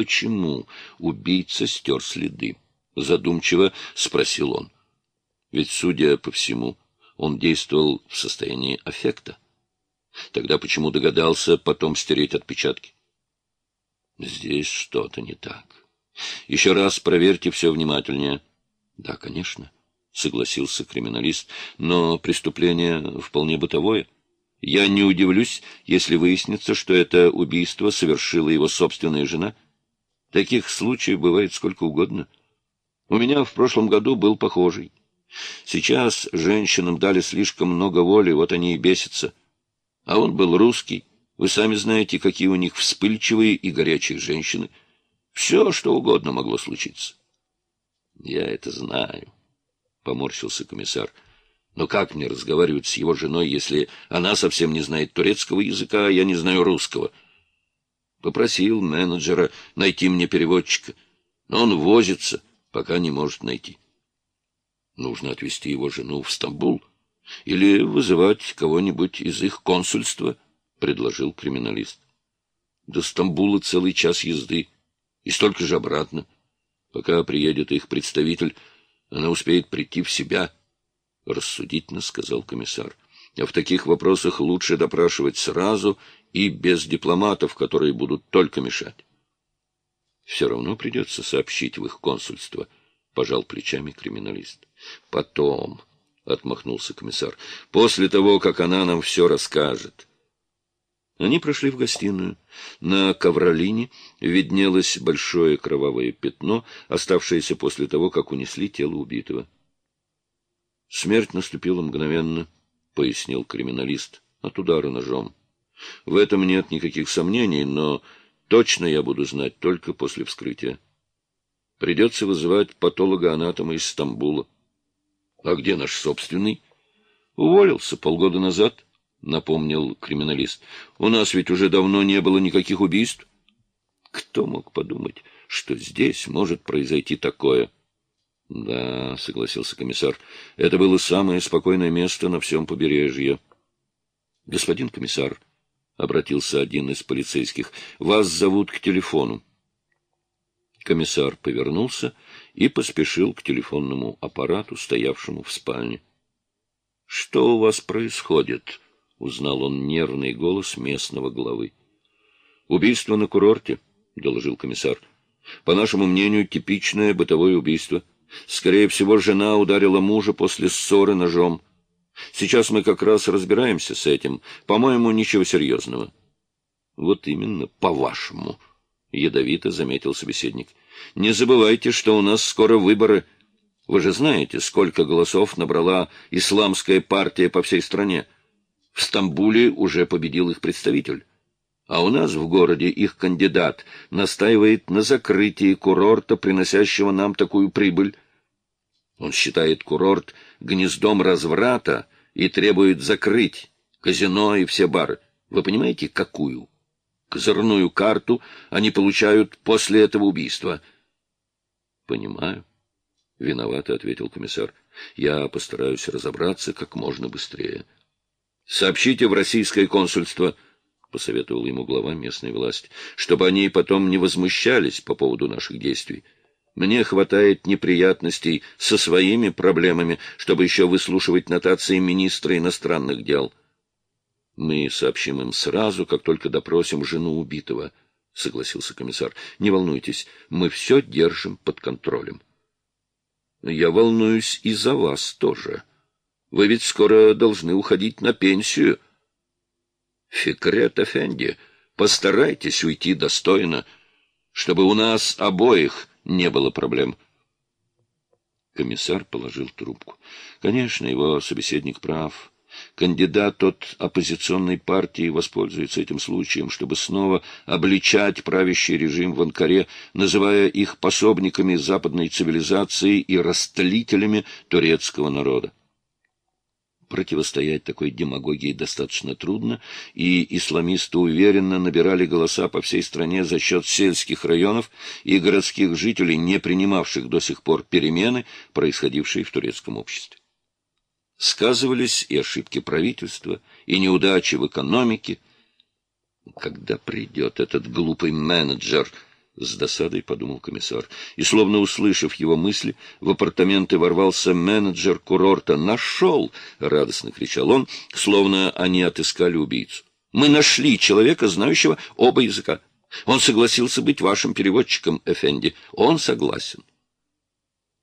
почему убийца стер следы? Задумчиво спросил он. Ведь, судя по всему, он действовал в состоянии аффекта. Тогда почему догадался потом стереть отпечатки? Здесь что-то не так. Еще раз проверьте все внимательнее. Да, конечно, согласился криминалист, но преступление вполне бытовое. Я не удивлюсь, если выяснится, что это убийство совершила его собственная жена. Таких случаев бывает сколько угодно. У меня в прошлом году был похожий. Сейчас женщинам дали слишком много воли, вот они и бесятся. А он был русский. Вы сами знаете, какие у них вспыльчивые и горячие женщины. Все, что угодно могло случиться. — Я это знаю, — поморщился комиссар. — Но как мне разговаривать с его женой, если она совсем не знает турецкого языка, а я не знаю русского? Попросил менеджера найти мне переводчика, но он возится, пока не может найти. Нужно отвезти его жену в Стамбул или вызывать кого-нибудь из их консульства —— предложил криминалист. — До Стамбула целый час езды, и столько же обратно. Пока приедет их представитель, она успеет прийти в себя, — рассудительно сказал комиссар. А в таких вопросах лучше допрашивать сразу и без дипломатов, которые будут только мешать. — Все равно придется сообщить в их консульство, — пожал плечами криминалист. — Потом, — отмахнулся комиссар, — после того, как она нам все расскажет. — они прошли в гостиную. На ковролине виднелось большое кровавое пятно, оставшееся после того, как унесли тело убитого. «Смерть наступила мгновенно», — пояснил криминалист, — «от удара ножом. В этом нет никаких сомнений, но точно я буду знать только после вскрытия. Придется вызывать патолога-анатома из Стамбула». «А где наш собственный?» «Уволился полгода назад». — напомнил криминалист. — У нас ведь уже давно не было никаких убийств. Кто мог подумать, что здесь может произойти такое? — Да, — согласился комиссар, — это было самое спокойное место на всем побережье. — Господин комиссар, — обратился один из полицейских, — вас зовут к телефону. Комиссар повернулся и поспешил к телефонному аппарату, стоявшему в спальне. — Что у вас происходит? —— узнал он нервный голос местного главы. «Убийство на курорте», — доложил комиссар. «По нашему мнению, типичное бытовое убийство. Скорее всего, жена ударила мужа после ссоры ножом. Сейчас мы как раз разбираемся с этим. По-моему, ничего серьезного». «Вот именно, по-вашему», — ядовито заметил собеседник. «Не забывайте, что у нас скоро выборы. Вы же знаете, сколько голосов набрала исламская партия по всей стране». В Стамбуле уже победил их представитель. А у нас в городе их кандидат настаивает на закрытии курорта, приносящего нам такую прибыль. Он считает курорт гнездом разврата и требует закрыть казино и все бары. Вы понимаете, какую? Козырную карту они получают после этого убийства. — Понимаю. — виновато ответил комиссар. — Я постараюсь разобраться как можно быстрее. — Сообщите в российское консульство, — посоветовал ему глава местной власти, — чтобы они потом не возмущались по поводу наших действий. Мне хватает неприятностей со своими проблемами, чтобы еще выслушивать нотации министра иностранных дел. Мы сообщим им сразу, как только допросим жену убитого, — согласился комиссар. — Не волнуйтесь, мы все держим под контролем. — Я волнуюсь и за вас тоже, — вы ведь скоро должны уходить на пенсию. Фикрет Эфенди, постарайтесь уйти достойно, чтобы у нас обоих не было проблем. Комиссар положил трубку. Конечно, его собеседник прав. Кандидат от оппозиционной партии воспользуется этим случаем, чтобы снова обличать правящий режим в Анкаре, называя их пособниками западной цивилизации и растлителями турецкого народа противостоять такой демагогии достаточно трудно, и исламисты уверенно набирали голоса по всей стране за счет сельских районов и городских жителей, не принимавших до сих пор перемены, происходившие в турецком обществе. Сказывались и ошибки правительства, и неудачи в экономике. Когда придет этот глупый менеджер, — с досадой подумал комиссар. И, словно услышав его мысли, в апартаменты ворвался менеджер курорта. «Нашел!» — радостно кричал он, словно они отыскали убийцу. «Мы нашли человека, знающего оба языка. Он согласился быть вашим переводчиком, Эфенди. Он согласен.